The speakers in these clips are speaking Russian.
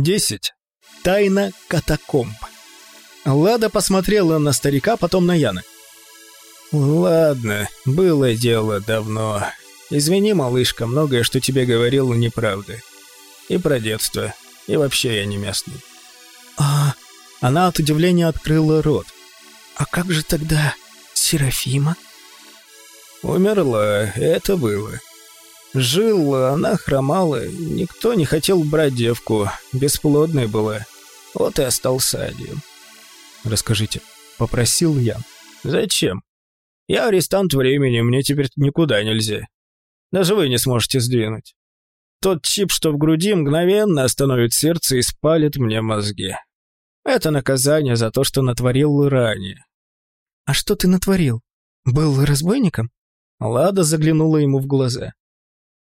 10. Тайна катакомб. Лада посмотрела на старика, потом на Яна. «Ладно, было дело давно. Извини, малышка, многое, что тебе говорил, неправда. И про детство, и вообще я не местный». «А...» Она от удивления открыла рот. «А как же тогда Серафима?» «Умерла, это было. Жила, она хромала, никто не хотел брать девку, бесплодной была. Вот и остался один. Расскажите, попросил я. Зачем? Я арестант времени, мне теперь никуда нельзя. Даже вы не сможете сдвинуть. Тот чип, что в груди, мгновенно остановит сердце и спалит мне мозги. Это наказание за то, что натворил ранее. А что ты натворил? Был разбойником? Лада заглянула ему в глаза.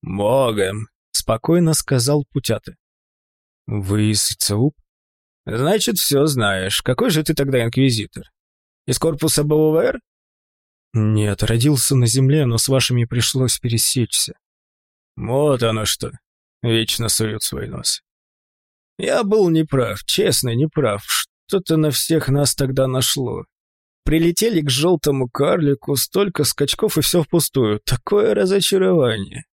«Богом», — спокойно сказал Путята. «Вы из ЦУП?» «Значит, все знаешь. Какой же ты тогда инквизитор? Из корпуса БУВР?» «Нет, родился на земле, но с вашими пришлось пересечься». «Вот оно что. Вечно суют свой нос. Я был неправ, честно неправ. Что-то на всех нас тогда нашло. Прилетели к желтому карлику, столько скачков и все впустую. Такое разочарование.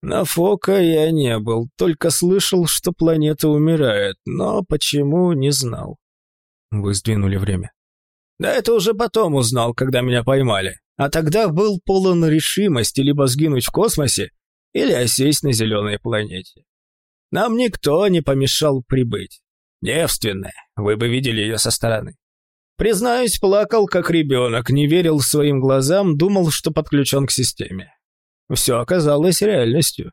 На Фока я не был, только слышал, что планета умирает, но почему не знал. Вы сдвинули время. Да это уже потом узнал, когда меня поймали. А тогда был полон решимости либо сгинуть в космосе, или осесть на зеленой планете. Нам никто не помешал прибыть. Девственная, вы бы видели ее со стороны. Признаюсь, плакал как ребенок, не верил своим глазам, думал, что подключен к системе все оказалось реальностью.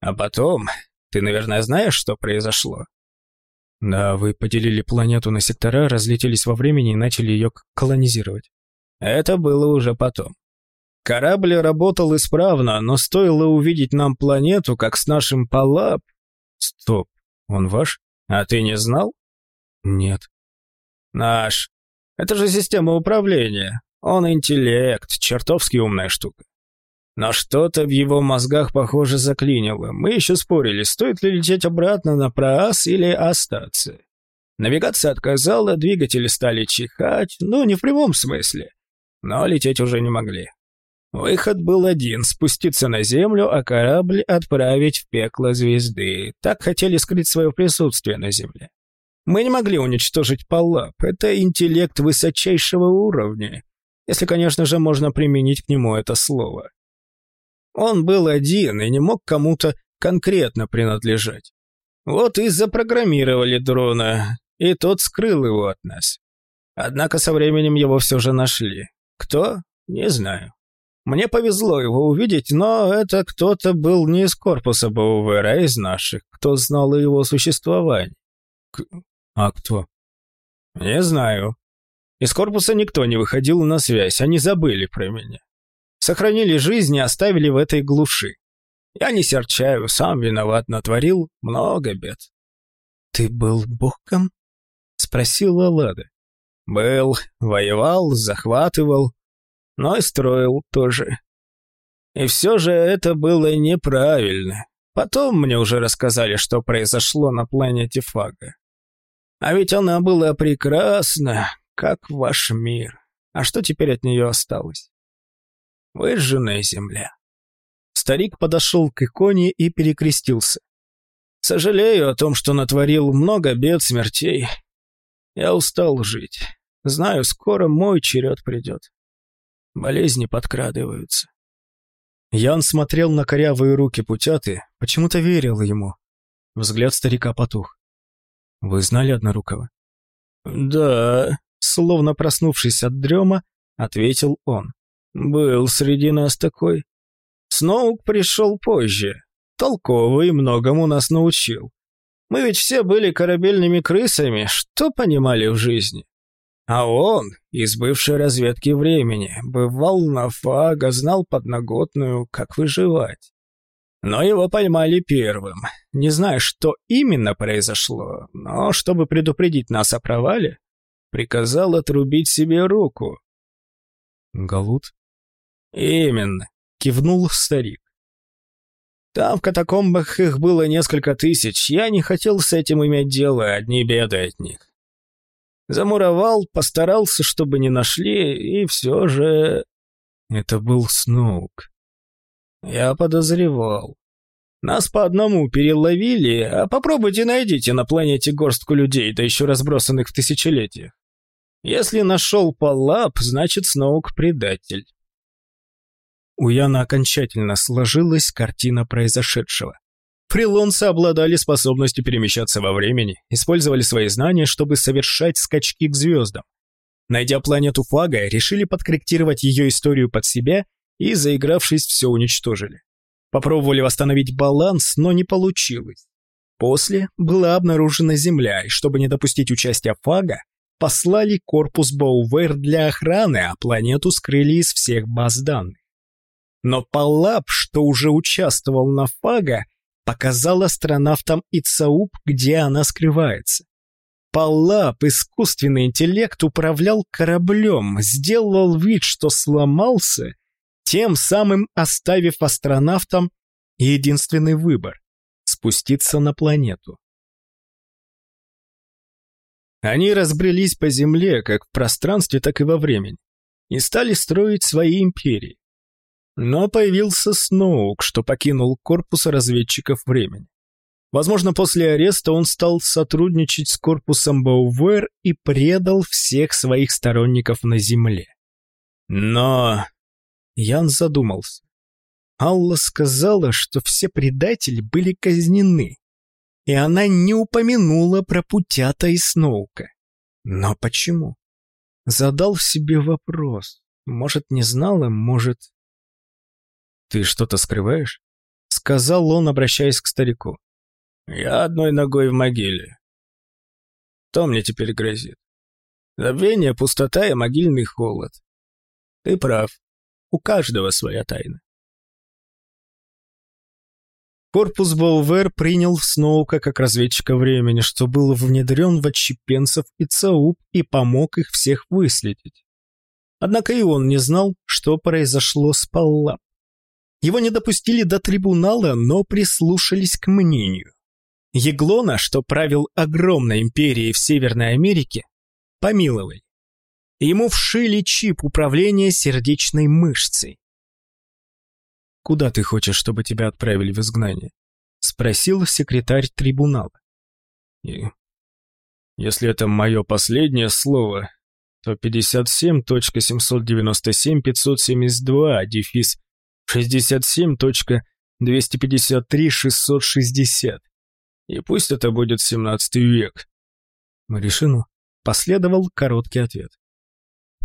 А потом, ты, наверное, знаешь, что произошло? Да, вы поделили планету на сектора, разлетелись во времени и начали ее колонизировать. Это было уже потом. Корабль работал исправно, но стоило увидеть нам планету, как с нашим Палап... Стоп, он ваш? А ты не знал? Нет. Наш. Это же система управления. Он интеллект, чертовски умная штука. Но что-то в его мозгах, похоже, заклинило. Мы еще спорили, стоит ли лететь обратно на Проас или остаться. Навигация отказала, двигатели стали чихать, ну, не в прямом смысле. Но лететь уже не могли. Выход был один — спуститься на Землю, а корабль отправить в пекло звезды. Так хотели скрыть свое присутствие на Земле. Мы не могли уничтожить Паллап. Это интеллект высочайшего уровня. Если, конечно же, можно применить к нему это слово. Он был один и не мог кому-то конкретно принадлежать. Вот и запрограммировали дрона, и тот скрыл его от нас. Однако со временем его все же нашли. Кто? Не знаю. Мне повезло его увидеть, но это кто-то был не из корпуса БУВР, а из наших, кто знал о его существовании. К... А кто? Не знаю. Из корпуса никто не выходил на связь, они забыли про меня. Сохранили жизнь и оставили в этой глуши. Я не серчаю, сам виноват, натворил много бед. «Ты был богом?» — спросила Лада. «Был, воевал, захватывал, но и строил тоже. И все же это было неправильно. Потом мне уже рассказали, что произошло на планете Фага. А ведь она была прекрасна, как ваш мир. А что теперь от нее осталось? Выжженная земля. Старик подошел к иконе и перекрестился. Сожалею о том, что натворил много бед, смертей. Я устал жить. Знаю, скоро мой черед придет. Болезни подкрадываются. Ян смотрел на корявые руки путяты, почему-то верил ему. Взгляд старика потух. «Вы знали Однорукого?» «Да», словно проснувшись от дрема, ответил он. Был среди нас такой. Сноук пришел позже. Толковый, многому нас научил. Мы ведь все были корабельными крысами, что понимали в жизни. А он, из бывшей разведки времени, бывал на фага, знал подноготную, как выживать. Но его поймали первым. Не знаю, что именно произошло, но чтобы предупредить нас о провале, приказал отрубить себе руку. Галут «Именно», — кивнул старик. Там в катакомбах их было несколько тысяч. Я не хотел с этим иметь дело, одни беды от них. Замуровал, постарался, чтобы не нашли, и все же... Это был Сноук. Я подозревал. Нас по одному переловили, а попробуйте найдите на планете горстку людей, да еще разбросанных в тысячелетиях. Если нашел Палап, значит Сноук предатель. У Яна окончательно сложилась картина произошедшего. Фрилонцы обладали способностью перемещаться во времени, использовали свои знания, чтобы совершать скачки к звездам. Найдя планету Фага, решили подкорректировать ее историю под себя и, заигравшись, все уничтожили. Попробовали восстановить баланс, но не получилось. После была обнаружена Земля, и чтобы не допустить участия Фага, послали корпус Боувер для охраны, а планету скрыли из всех баз данных. Но Паллап, что уже участвовал на Фага, показал астронавтам Ицауп, где она скрывается. Паллап, искусственный интеллект, управлял кораблем, сделал вид, что сломался, тем самым оставив астронавтам единственный выбор — спуститься на планету. Они разбрелись по Земле, как в пространстве, так и во времени, и стали строить свои империи. Но появился Сноук, что покинул корпус разведчиков времени. Возможно, после ареста он стал сотрудничать с корпусом Баувер и предал всех своих сторонников на Земле. Но... Ян задумался. Алла сказала, что все предатели были казнены, и она не упомянула про Путята и Сноука. Но почему? Задал себе вопрос. Может, не знала, может... «Ты что-то скрываешь?» — сказал он, обращаясь к старику. «Я одной ногой в могиле. Что мне теперь грозит? Забвение, пустота и могильный холод. Ты прав. У каждого своя тайна. Корпус Баувер принял Сноука как разведчика времени, что был внедрен в отщепенцев и ЦАУП и помог их всех выследить. Однако и он не знал, что произошло с Паллап. Его не допустили до трибунала, но прислушались к мнению. Еглона, что правил огромной империей в Северной Америке, помиловали. Ему вшили чип управления сердечной мышцей. «Куда ты хочешь, чтобы тебя отправили в изгнание?» — спросил секретарь трибунала. И если это мое последнее слово, то 57.797.572, дефис 67.253.660. И пусть это будет 17 век. Решено. Последовал короткий ответ.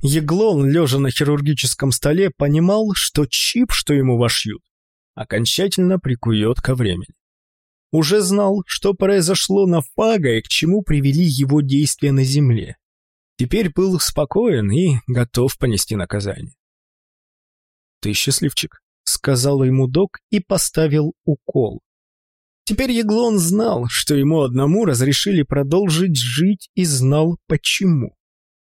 Еглон, лежа на хирургическом столе, понимал, что чип, что ему вошьют, окончательно прикует ко времени. Уже знал, что произошло на Фага и к чему привели его действия на Земле. Теперь был спокоен и готов понести наказание. «Ты счастливчик», — сказал ему док и поставил укол. Теперь Еглон знал, что ему одному разрешили продолжить жить и знал почему.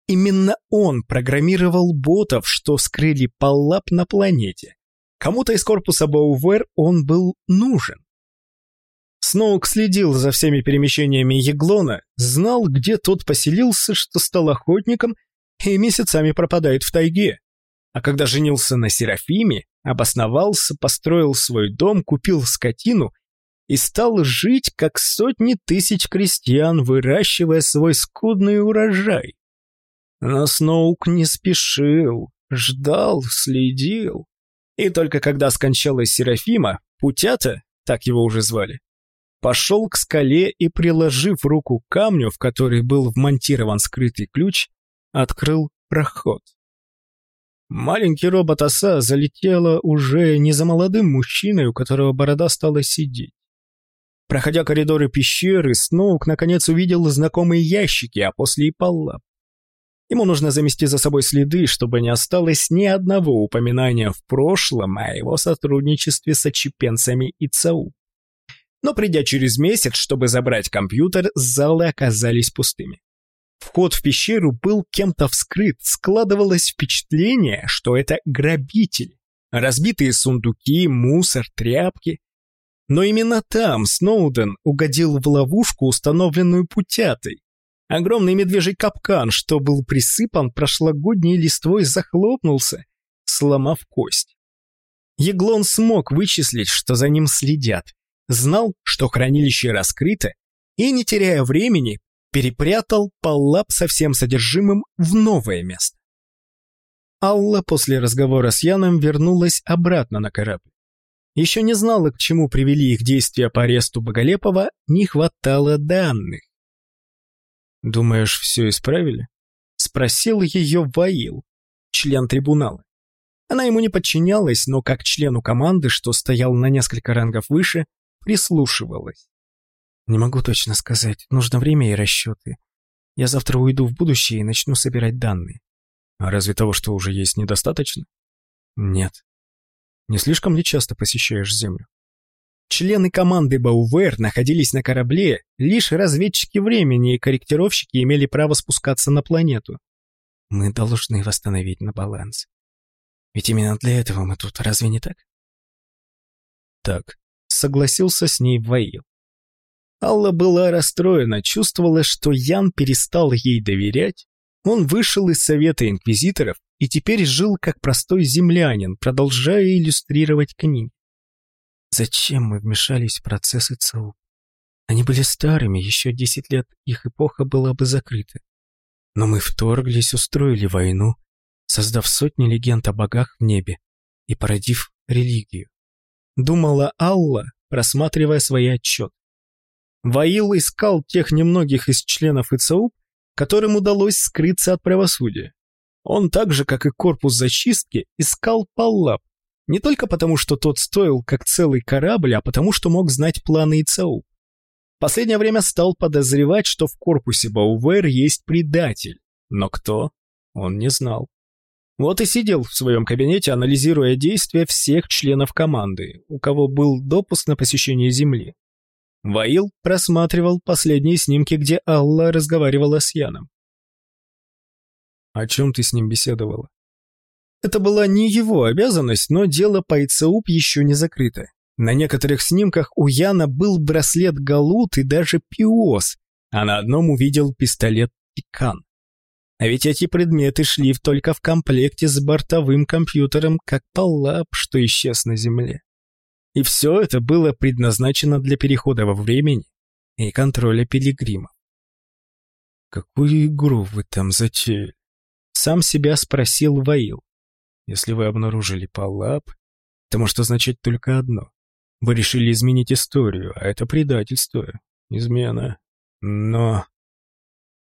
Именно он программировал ботов, что скрыли Паллап на планете. Кому-то из корпуса Баувер он был нужен. Сноук следил за всеми перемещениями Еглона, знал, где тот поселился, что стал охотником и месяцами пропадает в тайге. А когда женился на Серафиме, обосновался, построил свой дом, купил скотину и стал жить, как сотни тысяч крестьян, выращивая свой скудный урожай. Но Сноук не спешил, ждал, следил. И только когда скончалась Серафима, Путята, так его уже звали, пошел к скале и, приложив руку к камню, в который был вмонтирован скрытый ключ, открыл проход. Маленький робот оса залетела уже не за молодым мужчиной, у которого борода стала сидеть. Проходя коридоры пещеры, Сноук наконец увидел знакомые ящики, а после и паллап. Ему нужно замести за собой следы, чтобы не осталось ни одного упоминания в прошлом о его сотрудничестве с отчепенцами и ЦАУ. Но придя через месяц, чтобы забрать компьютер, залы оказались пустыми. Вход в пещеру был кем-то вскрыт, складывалось впечатление, что это грабитель. Разбитые сундуки, мусор, тряпки. Но именно там Сноуден угодил в ловушку, установленную путятой. Огромный медвежий капкан, что был присыпан прошлогодней листвой, захлопнулся, сломав кость. Еглон смог вычислить, что за ним следят, знал, что хранилище раскрыто, и, не теряя времени, перепрятал паллап со всем содержимым в новое место. Алла после разговора с Яном вернулась обратно на корабль. Еще не знала, к чему привели их действия по аресту Боголепова, не хватало данных. «Думаешь, все исправили?» — спросил ее Ваил, член трибунала. Она ему не подчинялась, но как члену команды, что стоял на несколько рангов выше, прислушивалась. «Не могу точно сказать. Нужно время и расчеты. Я завтра уйду в будущее и начну собирать данные». «А разве того, что уже есть, недостаточно?» «Нет. Не слишком ли часто посещаешь Землю?» Члены команды Баувер находились на корабле, лишь разведчики времени и корректировщики имели право спускаться на планету. Мы должны восстановить на баланс. Ведь именно для этого мы тут, разве не так? Так, согласился с ней Ваил. Алла была расстроена, чувствовала, что Ян перестал ей доверять. Он вышел из Совета Инквизиторов и теперь жил как простой землянин, продолжая иллюстрировать книги. Зачем мы вмешались в процессы ЦУ? Они были старыми, еще десять лет их эпоха была бы закрыта. Но мы вторглись, устроили войну, создав сотни легенд о богах в небе и породив религию. Думала Алла, просматривая свои отчеты. Ваил искал тех немногих из членов ИЦУ, которым удалось скрыться от правосудия. Он так же, как и корпус зачистки, искал Паллап, не только потому, что тот стоил как целый корабль, а потому, что мог знать планы ИЦУ. Последнее время стал подозревать, что в корпусе Баувер есть предатель. Но кто? Он не знал. Вот и сидел в своем кабинете, анализируя действия всех членов команды, у кого был допуск на посещение Земли. Ваил просматривал последние снимки, где Алла разговаривала с Яном. «О чем ты с ним беседовала?» Это была не его обязанность, но дело по ИЦУП еще не закрыто. На некоторых снимках у Яна был браслет Галут и даже Пиос, а на одном увидел пистолет Пикан. А ведь эти предметы шли только в комплекте с бортовым компьютером, как Паллап, что исчез на Земле. И все это было предназначено для перехода во времени и контроля пилигрима. «Какую игру вы там затеяли?» Сам себя спросил Ваил. «Если вы обнаружили Паллап, это может означать только одно. Вы решили изменить историю, а это предательство, измена. Но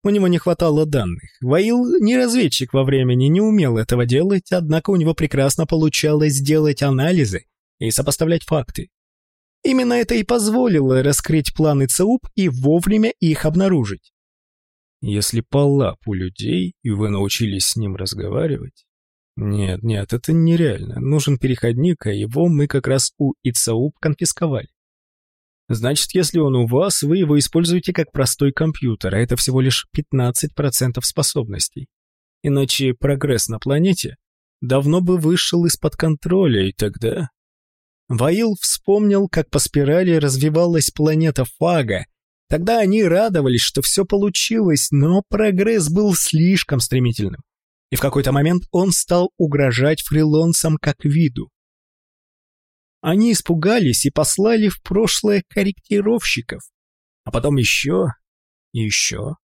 у него не хватало данных. Ваил не разведчик во времени, не умел этого делать, однако у него прекрасно получалось делать анализы и сопоставлять факты. Именно это и позволило раскрыть планы ЦУП и вовремя их обнаружить. Если Паллап у людей, и вы научились с ним разговаривать... Нет, нет, это нереально. Нужен переходник, а его мы как раз у ИЦАУП конфисковали. Значит, если он у вас, вы его используете как простой компьютер, а это всего лишь 15% способностей. Иначе прогресс на планете давно бы вышел из-под контроля, и тогда... Ваил вспомнил, как по спирали развивалась планета Фага. Тогда они радовались, что все получилось, но прогресс был слишком стремительным. И в какой-то момент он стал угрожать фрилонцам как виду. Они испугались и послали в прошлое корректировщиков, а потом еще и еще.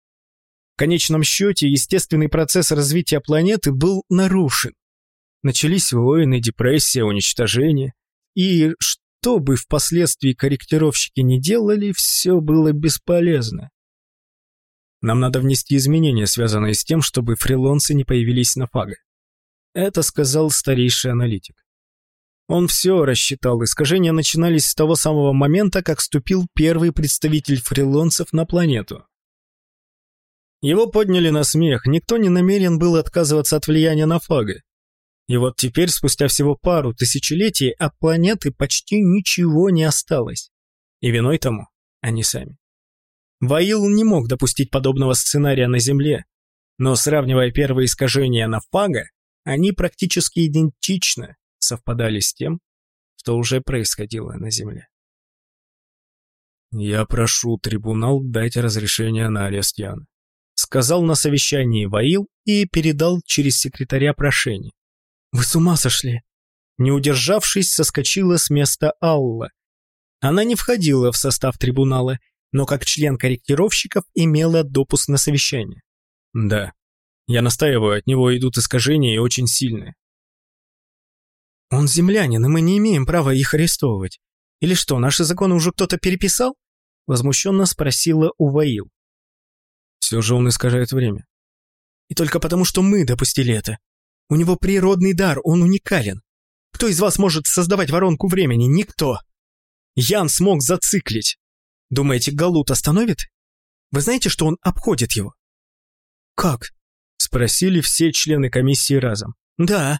В конечном счете, естественный процесс развития планеты был нарушен. Начались войны, депрессия, уничтожение. И что бы впоследствии корректировщики не делали, все было бесполезно. Нам надо внести изменения, связанные с тем, чтобы фрилонцы не появились на фага. Это сказал старейший аналитик. Он все рассчитал, искажения начинались с того самого момента, как ступил первый представитель фрилонцев на планету. Его подняли на смех, никто не намерен был отказываться от влияния на фага. И вот теперь, спустя всего пару тысячелетий, от планеты почти ничего не осталось. И виной тому они сами. Ваил не мог допустить подобного сценария на Земле, но сравнивая первые искажения на фага, они практически идентичны совпадали с тем, что уже происходило на Земле. «Я прошу трибунал дать разрешение на арест Яны», сказал на совещании Ваил и передал через секретаря прошение. «Вы с ума сошли!» Не удержавшись, соскочила с места Алла. Она не входила в состав трибунала, но как член корректировщиков имела допуск на совещание. «Да, я настаиваю, от него идут искажения и очень сильные». «Он землянин, и мы не имеем права их арестовывать. Или что, наши законы уже кто-то переписал?» Возмущенно спросила Уваил. Все же он искажает время. И только потому, что мы допустили это. У него природный дар, он уникален. Кто из вас может создавать воронку времени? Никто. Ян смог зациклить. Думаете, Галут остановит? Вы знаете, что он обходит его? Как? Спросили все члены комиссии разом. Да.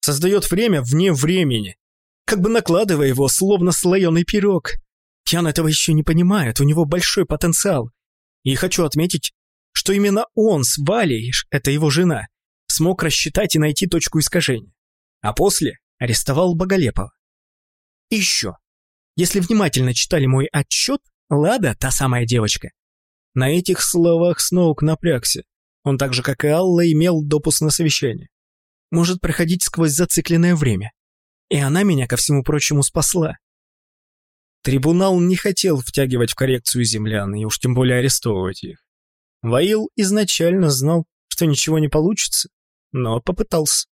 Создает время вне времени. Как бы накладывая его, словно слоеный пирог. Ян этого еще не понимает, у него большой потенциал. И хочу отметить, что именно он с Валей, это его жена, смог рассчитать и найти точку искажения. А после арестовал Боголепова. Еще. Если внимательно читали мой отчет, Лада, та самая девочка, на этих словах Сноук напрягся. Он так же, как и Алла, имел допуск на совещание. Может проходить сквозь зацикленное время. И она меня, ко всему прочему, спасла. Трибунал не хотел втягивать в коррекцию землян и уж тем более арестовывать их. Ваил изначально знал, что ничего не получится, но попытался.